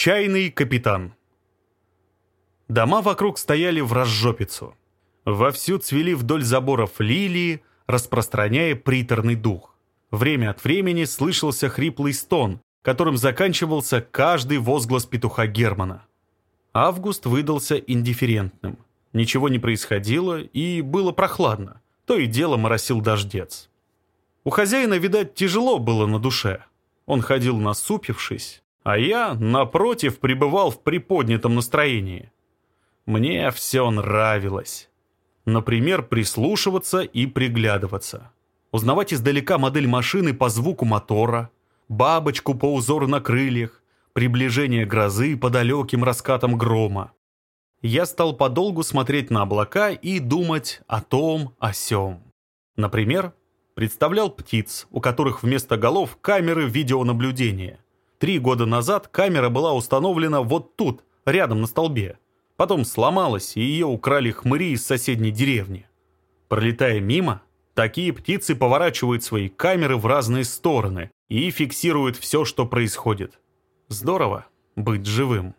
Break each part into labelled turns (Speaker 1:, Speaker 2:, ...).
Speaker 1: Чайный капитан. Дома вокруг стояли в разжопицу. Вовсю цвели вдоль заборов лилии, распространяя приторный дух. Время от времени слышался хриплый стон, которым заканчивался каждый возглас петуха Германа. Август выдался индифферентным. Ничего не происходило и было прохладно. То и дело моросил дождец. У хозяина, видать, тяжело было на душе. Он ходил насупившись, а я, напротив, пребывал в приподнятом настроении. Мне все нравилось. Например, прислушиваться и приглядываться. Узнавать издалека модель машины по звуку мотора, бабочку по узору на крыльях, приближение грозы по далеким раскатам грома. Я стал подолгу смотреть на облака и думать о том, о сём. Например, представлял птиц, у которых вместо голов камеры видеонаблюдения – Три года назад камера была установлена вот тут, рядом на столбе. Потом сломалась, и ее украли хмыри из соседней деревни. Пролетая мимо, такие птицы поворачивают свои камеры в разные стороны и фиксируют все, что происходит. Здорово быть живым.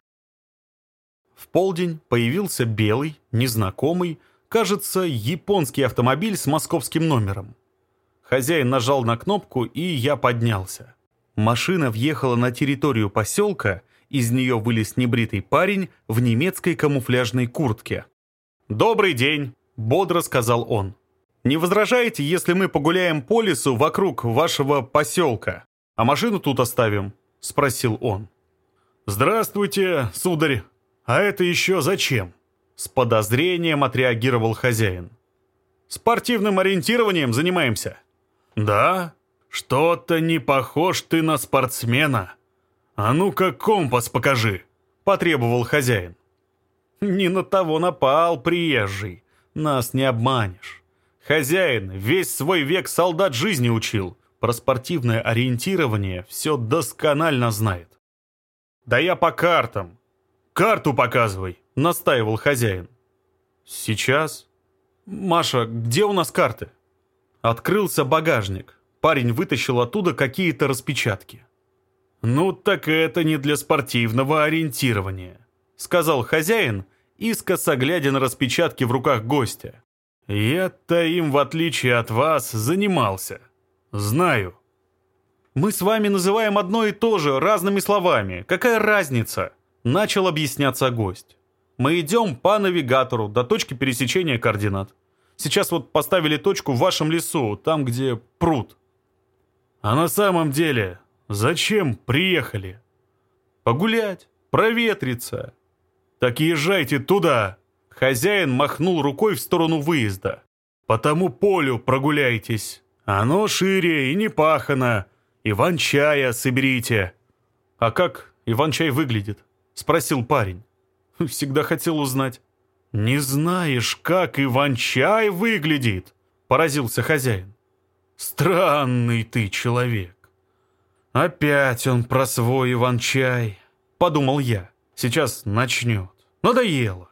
Speaker 1: В полдень появился белый, незнакомый, кажется, японский автомобиль с московским номером. Хозяин нажал на кнопку, и я поднялся. Машина въехала на территорию поселка, из нее вылез небритый парень в немецкой камуфляжной куртке. «Добрый день!» – бодро сказал он. «Не возражаете, если мы погуляем по лесу вокруг вашего поселка, а машину тут оставим?» – спросил он. «Здравствуйте, сударь! А это еще зачем?» С подозрением отреагировал хозяин. «Спортивным ориентированием занимаемся?» «Да», «Что-то не похож ты на спортсмена. А ну-ка компас покажи», — потребовал хозяин. «Не на того напал приезжий. Нас не обманешь. Хозяин весь свой век солдат жизни учил. Про спортивное ориентирование все досконально знает». «Да я по картам». «Карту показывай», — настаивал хозяин. «Сейчас?» «Маша, где у нас карты?» Открылся багажник. Парень вытащил оттуда какие-то распечатки. «Ну так это не для спортивного ориентирования», — сказал хозяин, искоса глядя на распечатки в руках гостя. «Я-то им, в отличие от вас, занимался. Знаю». «Мы с вами называем одно и то же разными словами. Какая разница?» — начал объясняться гость. «Мы идем по навигатору до точки пересечения координат. Сейчас вот поставили точку в вашем лесу, там, где пруд. А на самом деле, зачем приехали? Погулять, проветриться. Так езжайте туда. Хозяин махнул рукой в сторону выезда. По тому полю прогуляйтесь. Оно шире и не пахано. Иван-чая соберите. А как Иван-чай выглядит? Спросил парень. Всегда хотел узнать. «Не знаешь, как Иван-чай выглядит?» – поразился хозяин. «Странный ты человек!» «Опять он про свой Иван-чай!» — подумал я. «Сейчас начнет. Надоело!»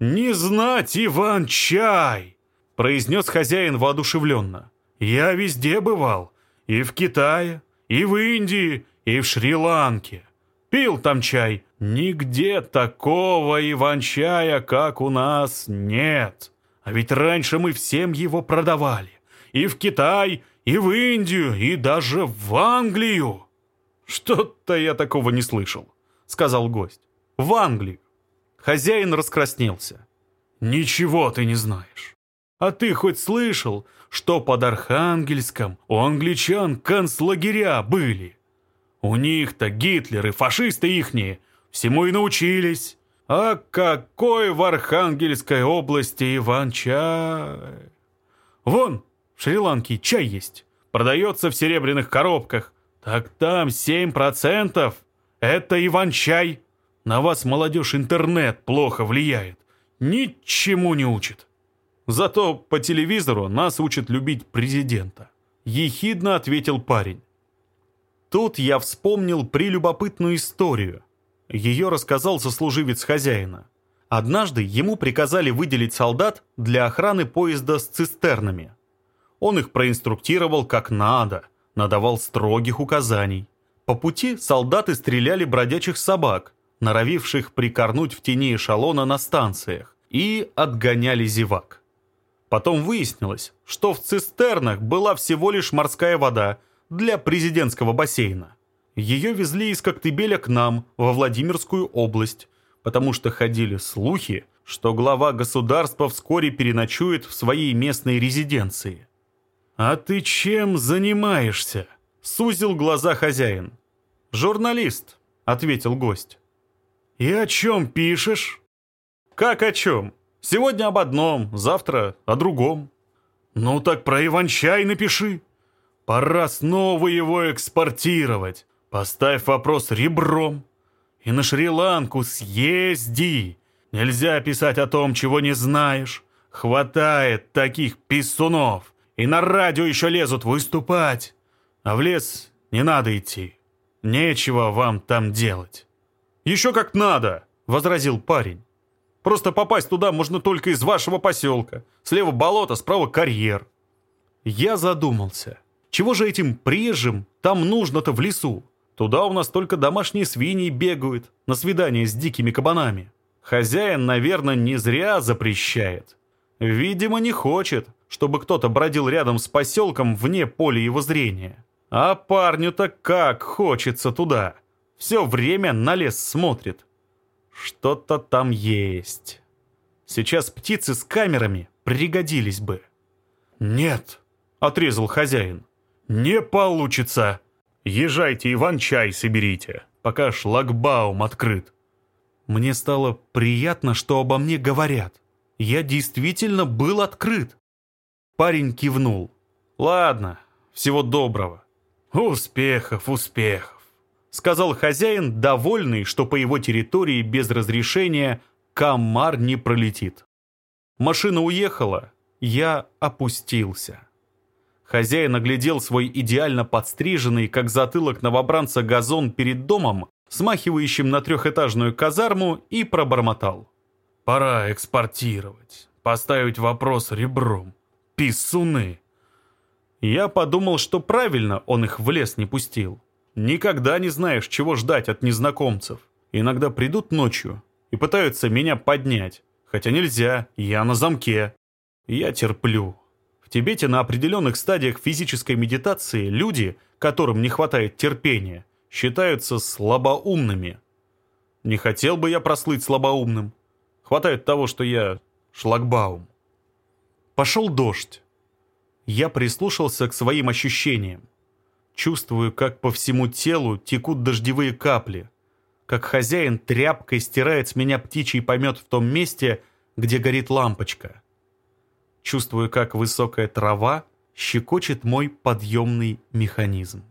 Speaker 1: «Не знать Иван-чай!» — произнес хозяин воодушевленно. «Я везде бывал. И в Китае, и в Индии, и в Шри-Ланке. Пил там чай. Нигде такого Иван-чая, как у нас, нет. А ведь раньше мы всем его продавали и в Китай, и в Индию, и даже в Англию!» «Что-то я такого не слышал», — сказал гость. «В Англию». Хозяин раскраснелся. «Ничего ты не знаешь. А ты хоть слышал, что под Архангельском у англичан концлагеря были? У них-то гитлеры, фашисты ихние, всему и научились. А какой в Архангельской области Иван-чай? Вон, Шри-Ланки чай есть. Продается в серебряных коробках. Так там 7%. Это Иван-чай. На вас, молодежь, интернет плохо влияет. Ничему не учит. Зато по телевизору нас учат любить президента. Ехидно ответил парень. Тут я вспомнил прелюбопытную историю. Ее рассказал сослуживец хозяина. Однажды ему приказали выделить солдат для охраны поезда с цистернами – он их проинструктировал как надо, надавал строгих указаний. По пути солдаты стреляли бродячих собак, норовивших прикорнуть в тени эшелона на станциях, и отгоняли зевак. Потом выяснилось, что в цистернах была всего лишь морская вода для президентского бассейна. Ее везли из Коктебеля к нам, во Владимирскую область, потому что ходили слухи, что глава государства вскоре переночует в своей местной резиденции. «А ты чем занимаешься?» — сузил глаза хозяин. «Журналист», — ответил гость. «И о чем пишешь?» «Как о чем? Сегодня об одном, завтра о другом». «Ну так про Иван-чай напиши. Пора снова его экспортировать. Поставь вопрос ребром. И на Шри-Ланку съезди. Нельзя писать о том, чего не знаешь. Хватает таких писунов». И на радио еще лезут выступать. А в лес не надо идти. Нечего вам там делать. Еще как надо, возразил парень. Просто попасть туда можно только из вашего поселка. Слева болото, справа карьер. Я задумался. Чего же этим прежим там нужно-то в лесу? Туда у нас только домашние свиньи бегают на свидание с дикими кабанами. Хозяин, наверное, не зря запрещает. Видимо, не хочет, чтобы кто-то бродил рядом с поселком вне поля его зрения. А парню-то как хочется туда. Все время на лес смотрит. Что-то там есть. Сейчас птицы с камерами пригодились бы. «Нет», — отрезал хозяин, — «не получится. Езжайте, Иван, чай соберите, пока шлагбаум открыт». Мне стало приятно, что обо мне говорят. Я действительно был открыт. Парень кивнул. «Ладно, всего доброго». «Успехов, успехов», — сказал хозяин, довольный, что по его территории без разрешения комар не пролетит. Машина уехала, я опустился. Хозяин оглядел свой идеально подстриженный, как затылок новобранца, газон перед домом, смахивающим на трехэтажную казарму, и пробормотал. «Пора экспортировать, поставить вопрос ребром. Писуны. Я подумал, что правильно он их в лес не пустил. Никогда не знаешь, чего ждать от незнакомцев. Иногда придут ночью и пытаются меня поднять. Хотя нельзя, я на замке. Я терплю. В Тибете на определенных стадиях физической медитации люди, которым не хватает терпения, считаются слабоумными. Не хотел бы я прослыть слабоумным. Хватает того, что я шлагбаум. Пошел дождь. Я прислушался к своим ощущениям. Чувствую, как по всему телу текут дождевые капли, как хозяин тряпкой стирает с меня птичий помет в том месте, где горит лампочка. Чувствую, как высокая трава щекочет мой подъемный механизм.